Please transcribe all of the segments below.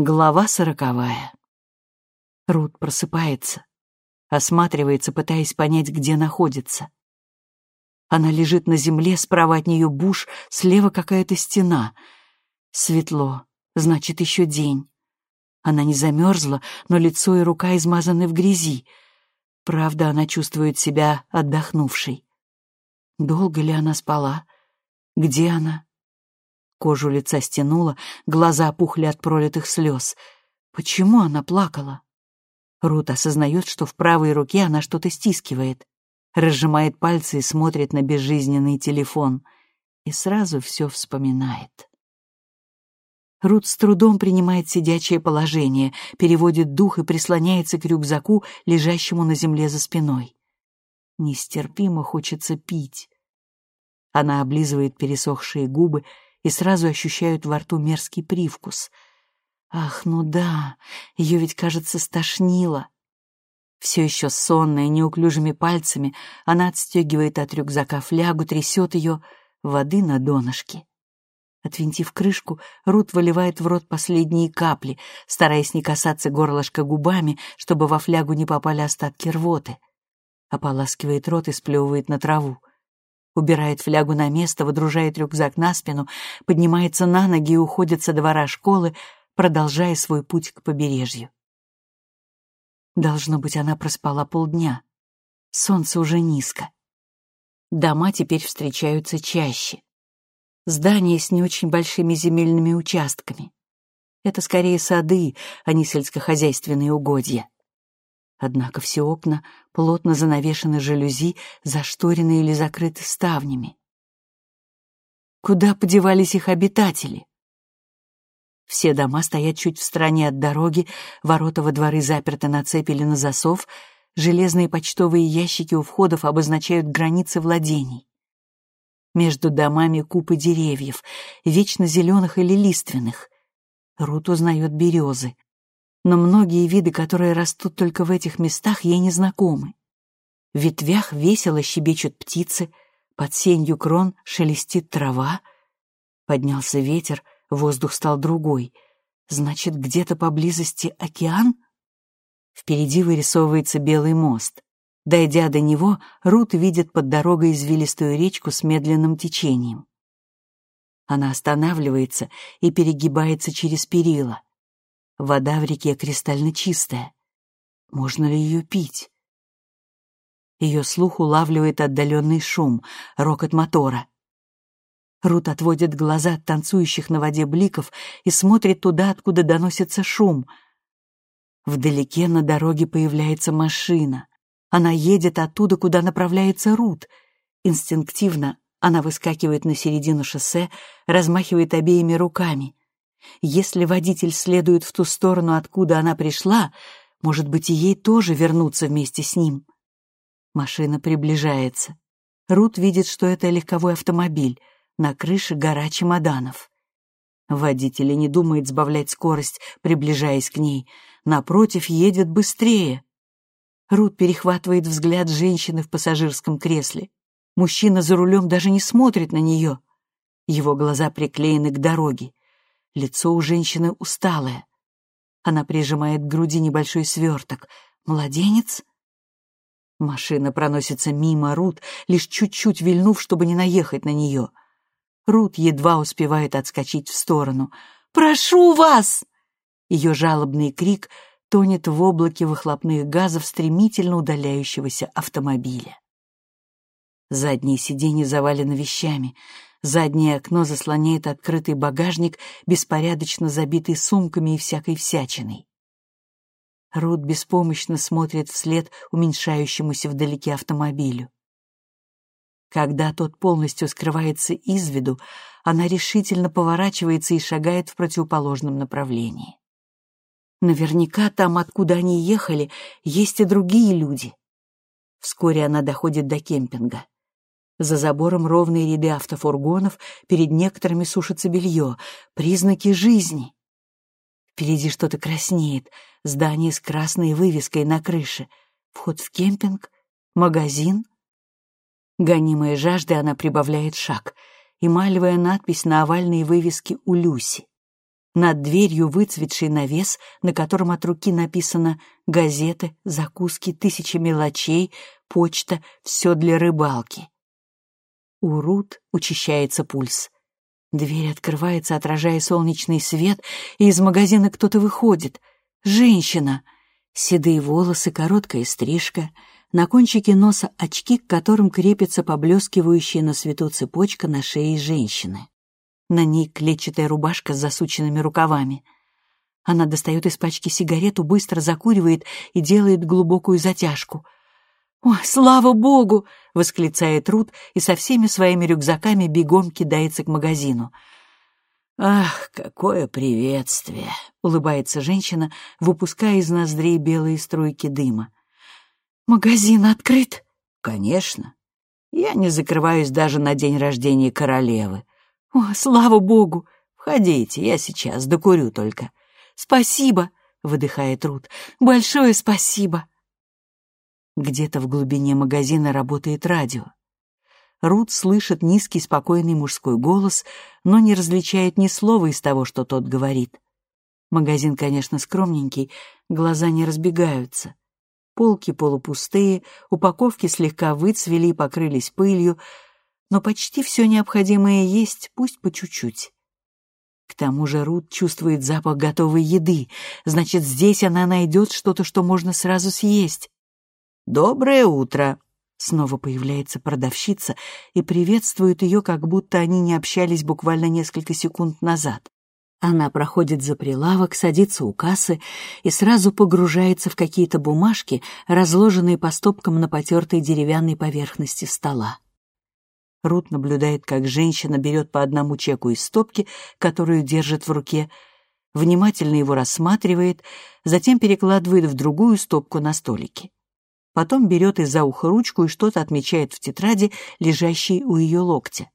Глава сороковая. Рут просыпается, осматривается, пытаясь понять, где находится. Она лежит на земле, справа от нее буш, слева какая-то стена. Светло, значит, еще день. Она не замерзла, но лицо и рука измазаны в грязи. Правда, она чувствует себя отдохнувшей. Долго ли она спала? Где она? Кожу лица стянула, глаза опухли от пролитых слез. Почему она плакала? Рут осознает, что в правой руке она что-то стискивает, разжимает пальцы и смотрит на безжизненный телефон. И сразу все вспоминает. Рут с трудом принимает сидячее положение, переводит дух и прислоняется к рюкзаку, лежащему на земле за спиной. Нестерпимо хочется пить. Она облизывает пересохшие губы и сразу ощущают во рту мерзкий привкус. Ах, ну да, ее ведь, кажется, стошнило. Все еще сонная, неуклюжими пальцами, она отстегивает от рюкзака флягу, трясет ее, воды на донышке. Отвинтив крышку, Рут выливает в рот последние капли, стараясь не касаться горлышка губами, чтобы во флягу не попали остатки рвоты. Ополаскивает рот и сплевывает на траву убирает флягу на место, выдружает рюкзак на спину, поднимается на ноги и уходит со двора школы, продолжая свой путь к побережью. Должно быть, она проспала полдня. Солнце уже низко. Дома теперь встречаются чаще. Здания с не очень большими земельными участками. Это скорее сады, а не сельскохозяйственные угодья. Однако все окна плотно занавешены жалюзи, зашторены или закрыты ставнями. Куда подевались их обитатели? Все дома стоят чуть в стороне от дороги, ворота во дворы заперты на цепь или на засов, железные почтовые ящики у входов обозначают границы владений. Между домами купы деревьев, вечно зеленых или лиственных. Рут узнает березы но многие виды, которые растут только в этих местах, ей не знакомы. В ветвях весело щебечут птицы, под сенью крон шелестит трава. Поднялся ветер, воздух стал другой. Значит, где-то поблизости океан? Впереди вырисовывается белый мост. Дойдя до него, Рут видит под дорогой извилистую речку с медленным течением. Она останавливается и перегибается через перила. Вода в реке кристально чистая. Можно ли ее пить? Ее слух улавливает отдаленный шум, рокот мотора. Рут отводит глаза от танцующих на воде бликов и смотрит туда, откуда доносится шум. Вдалеке на дороге появляется машина. Она едет оттуда, куда направляется Рут. Инстинктивно она выскакивает на середину шоссе, размахивает обеими руками. Если водитель следует в ту сторону, откуда она пришла, может быть, и ей тоже вернуться вместе с ним. Машина приближается. Рут видит, что это легковой автомобиль. На крыше гора чемоданов. Водитель не думает сбавлять скорость, приближаясь к ней. Напротив, едет быстрее. Рут перехватывает взгляд женщины в пассажирском кресле. Мужчина за рулем даже не смотрит на нее. Его глаза приклеены к дороге. Лицо у женщины усталое. Она прижимает к груди небольшой сверток. «Младенец?» Машина проносится мимо Рут, лишь чуть-чуть вильнув, чтобы не наехать на нее. Рут едва успевает отскочить в сторону. «Прошу вас!» Ее жалобный крик тонет в облаке выхлопных газов стремительно удаляющегося автомобиля. Задние сиденья завалены вещами. Заднее окно заслоняет открытый багажник, беспорядочно забитый сумками и всякой всячиной. Рут беспомощно смотрит вслед уменьшающемуся вдалеке автомобилю. Когда тот полностью скрывается из виду, она решительно поворачивается и шагает в противоположном направлении. Наверняка там, откуда они ехали, есть и другие люди. Вскоре она доходит до кемпинга. За забором ровные ряды автофургонов, перед некоторыми сушится белье. Признаки жизни. Впереди что-то краснеет. Здание с красной вывеской на крыше. Вход в кемпинг? Магазин? Гонимая жаждой, она прибавляет шаг. Эмалевая надпись на овальной вывеске у Люси. Над дверью выцветший навес, на котором от руки написано «Газеты, закуски, тысячи мелочей, почта, все для рыбалки». У Рут учащается пульс. Дверь открывается, отражая солнечный свет, и из магазина кто-то выходит. Женщина. Седые волосы, короткая стрижка, на кончике носа очки, к которым крепится поблескивающая на свету цепочка на шее женщины. На ней клетчатая рубашка с засученными рукавами. Она достает из пачки сигарету, быстро закуривает и делает глубокую затяжку. «Ой, слава богу!» — восклицает Рут и со всеми своими рюкзаками бегом кидается к магазину. «Ах, какое приветствие!» — улыбается женщина, выпуская из ноздрей белые струйки дыма. «Магазин открыт?» «Конечно. Я не закрываюсь даже на день рождения королевы. «О, слава богу!» «Входите, я сейчас докурю только». «Спасибо!» — выдыхает Рут. «Большое спасибо!» Где-то в глубине магазина работает радио. Рут слышит низкий спокойный мужской голос, но не различает ни слова из того, что тот говорит. Магазин, конечно, скромненький, глаза не разбегаются. Полки полупустые, упаковки слегка выцвели и покрылись пылью, но почти все необходимое есть, пусть по чуть-чуть. К тому же Рут чувствует запах готовой еды, значит, здесь она найдет что-то, что можно сразу съесть. «Доброе утро!» Снова появляется продавщица и приветствует ее, как будто они не общались буквально несколько секунд назад. Она проходит за прилавок, садится у кассы и сразу погружается в какие-то бумажки, разложенные по стопкам на потертой деревянной поверхности стола. Рут наблюдает, как женщина берет по одному чеку из стопки, которую держит в руке, внимательно его рассматривает, затем перекладывает в другую стопку на столике. Потом берет из-за уха ручку и что-то отмечает в тетради, лежащей у ее локтя.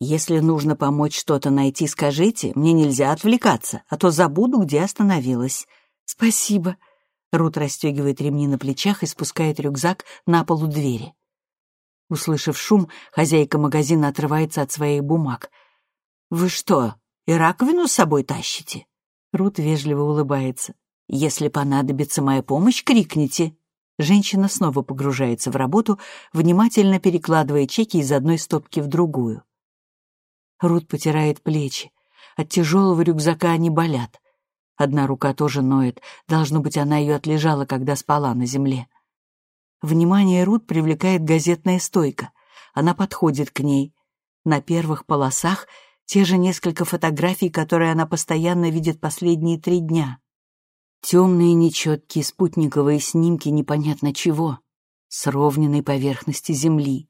«Если нужно помочь что-то найти, скажите, мне нельзя отвлекаться, а то забуду, где остановилась». «Спасибо». Рут расстегивает ремни на плечах и спускает рюкзак на полу двери. Услышав шум, хозяйка магазина отрывается от своих бумаг. «Вы что, и раковину с собой тащите?» Рут вежливо улыбается. «Если понадобится моя помощь, крикните». Женщина снова погружается в работу, внимательно перекладывая чеки из одной стопки в другую. Рут потирает плечи. От тяжелого рюкзака они болят. Одна рука тоже ноет. Должно быть, она ее отлежала, когда спала на земле. Внимание Рут привлекает газетная стойка. Она подходит к ней. На первых полосах те же несколько фотографий, которые она постоянно видит последние три дня. Темные нечеткие спутниковые снимки непонятно чего, с ровненной поверхности Земли.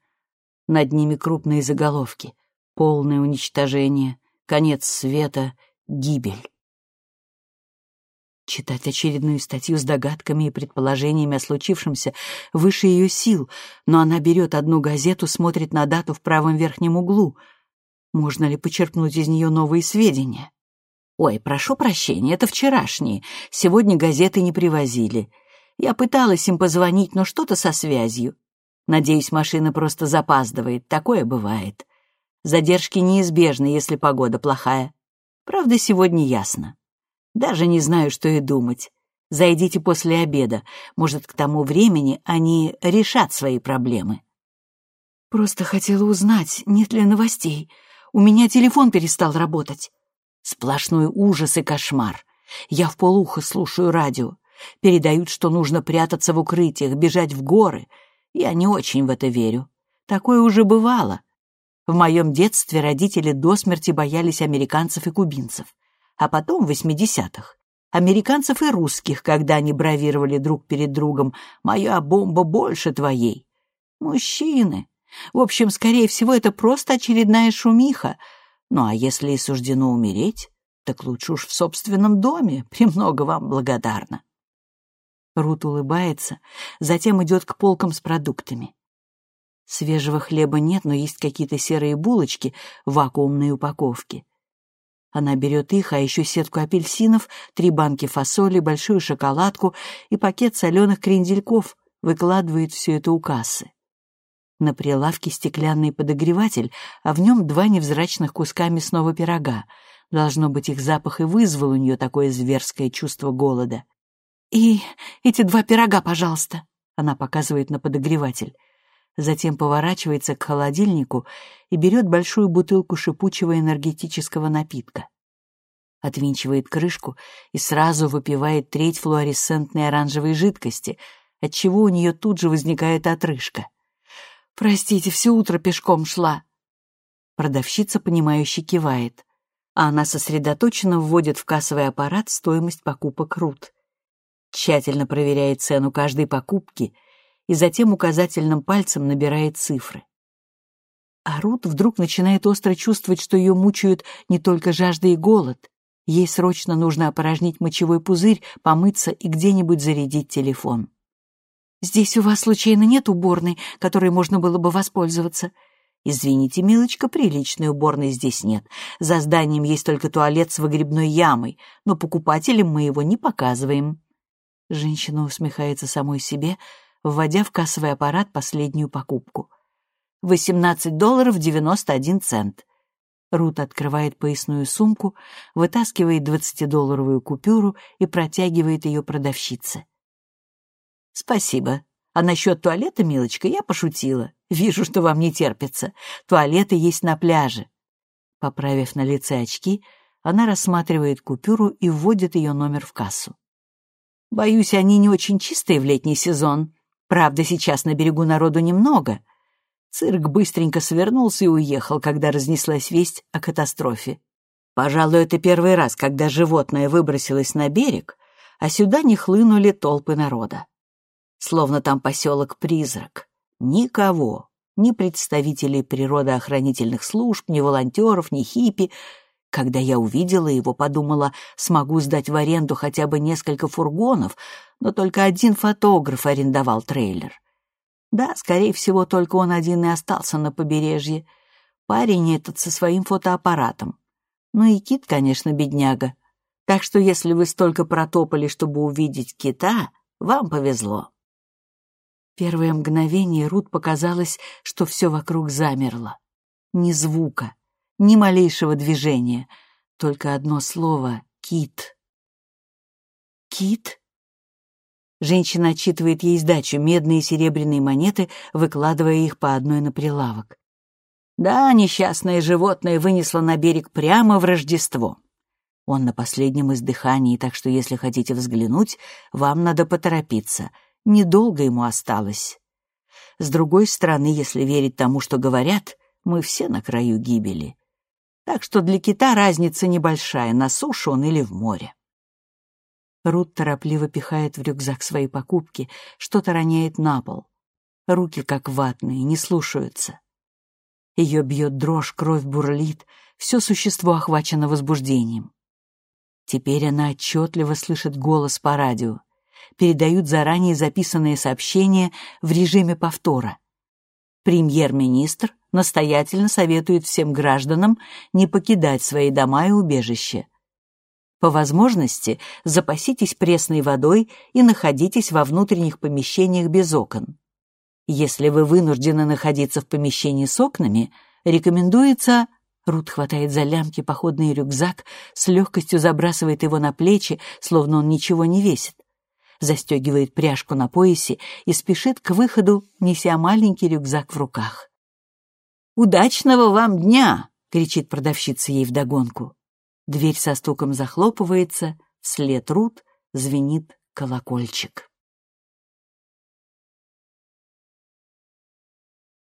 Над ними крупные заголовки. Полное уничтожение, конец света, гибель. Читать очередную статью с догадками и предположениями о случившемся выше ее сил, но она берет одну газету, смотрит на дату в правом верхнем углу. Можно ли почерпнуть из нее новые сведения? «Ой, прошу прощения, это вчерашние. Сегодня газеты не привозили. Я пыталась им позвонить, но что-то со связью. Надеюсь, машина просто запаздывает. Такое бывает. Задержки неизбежны, если погода плохая. Правда, сегодня ясно. Даже не знаю, что и думать. Зайдите после обеда. Может, к тому времени они решат свои проблемы. Просто хотела узнать, нет ли новостей. У меня телефон перестал работать. Сплошной ужас и кошмар. Я в полухо слушаю радио. Передают, что нужно прятаться в укрытиях, бежать в горы. Я не очень в это верю. Такое уже бывало. В моем детстве родители до смерти боялись американцев и кубинцев а потом в 80-х. Американцев и русских, когда они бравировали друг перед другом «Моя бомба больше твоей». Мужчины. В общем, скорее всего, это просто очередная шумиха. Ну а если и суждено умереть, так лучше уж в собственном доме. Премного вам благодарна. Рут улыбается, затем идет к полкам с продуктами. Свежего хлеба нет, но есть какие-то серые булочки в вакуумной упаковке. Она берет их, а еще сетку апельсинов, три банки фасоли, большую шоколадку и пакет соленых крендельков, выкладывает все это у кассы. На прилавке стеклянный подогреватель, а в нем два невзрачных куска мясного пирога. Должно быть, их запах и вызвал у нее такое зверское чувство голода. «И эти два пирога, пожалуйста», — она показывает на подогреватель. Затем поворачивается к холодильнику и берет большую бутылку шипучего энергетического напитка. Отвинчивает крышку и сразу выпивает треть флуоресцентной оранжевой жидкости, отчего у нее тут же возникает отрыжка. «Простите, все утро пешком шла». Продавщица, понимающе кивает а она сосредоточенно вводит в кассовый аппарат стоимость покупок Рут. Тщательно проверяет цену каждой покупки и затем указательным пальцем набирает цифры. А Рут вдруг начинает остро чувствовать, что ее мучают не только жажда и голод. Ей срочно нужно опорожнить мочевой пузырь, помыться и где-нибудь зарядить телефон. «Здесь у вас, случайно, нет уборной, которой можно было бы воспользоваться?» «Извините, милочка, приличной уборной здесь нет. За зданием есть только туалет с выгребной ямой, но покупателям мы его не показываем». Женщина усмехается самой себе, вводя в кассовый аппарат последнюю покупку. «Восемнадцать долларов девяносто один цент». Рут открывает поясную сумку, вытаскивает двадцатидолларовую купюру и протягивает ее продавщице. «Спасибо. А насчет туалета, милочка, я пошутила. Вижу, что вам не терпится. Туалеты есть на пляже». Поправив на лице очки, она рассматривает купюру и вводит ее номер в кассу. «Боюсь, они не очень чистые в летний сезон. Правда, сейчас на берегу народу немного». Цирк быстренько свернулся и уехал, когда разнеслась весть о катастрофе. Пожалуй, это первый раз, когда животное выбросилось на берег, а сюда не хлынули толпы народа. Словно там поселок-призрак. Никого, ни представителей природоохранительных служб, ни волонтеров, ни хиппи. Когда я увидела его, подумала, смогу сдать в аренду хотя бы несколько фургонов, но только один фотограф арендовал трейлер. Да, скорее всего, только он один и остался на побережье. Парень этот со своим фотоаппаратом. Ну и кит, конечно, бедняга. Так что если вы столько протопали, чтобы увидеть кита, вам повезло. Первое мгновение Рут показалось, что все вокруг замерло. Ни звука, ни малейшего движения, только одно слово — «кит». «Кит?» Женщина отчитывает ей сдачу, медные и серебряные монеты, выкладывая их по одной на прилавок. Да, несчастное животное вынесло на берег прямо в Рождество. Он на последнем издыхании, так что если хотите взглянуть, вам надо поторопиться — недолго ему осталось. С другой стороны, если верить тому, что говорят, мы все на краю гибели. Так что для кита разница небольшая, на суше он или в море. Рут торопливо пихает в рюкзак свои покупки, что-то роняет на пол. Руки, как ватные, не слушаются. Ее бьет дрожь, кровь бурлит, все существо охвачено возбуждением. Теперь она отчетливо слышит голос по радио передают заранее записанные сообщения в режиме повтора. Премьер-министр настоятельно советует всем гражданам не покидать свои дома и убежища. По возможности запаситесь пресной водой и находитесь во внутренних помещениях без окон. Если вы вынуждены находиться в помещении с окнами, рекомендуется Рут хватает за лямки походный рюкзак, с легкостью забрасывает его на плечи, словно он ничего не весит застегивает пряжку на поясе и спешит к выходу, неся маленький рюкзак в руках. «Удачного вам дня!» — кричит продавщица ей вдогонку. Дверь со стуком захлопывается, вслед Рут звенит колокольчик.